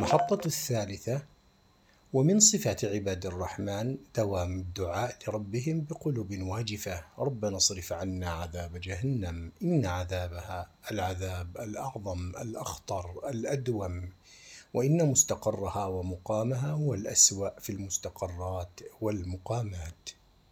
المحطة الثالثة ومن صفات عباد الرحمن دوام الدعاء لربهم بقلوب واجفة. ربنا اصرف عنا عذاب جهنم إن عذابها العذاب الأعظم الأخطر الأدوم. وإن مستقرها ومقامها هو الأسوأ في المستقرات والمقامات.